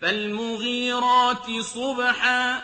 فَالْمُغِيرَاتِ صُبْحًا